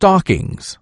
stockings.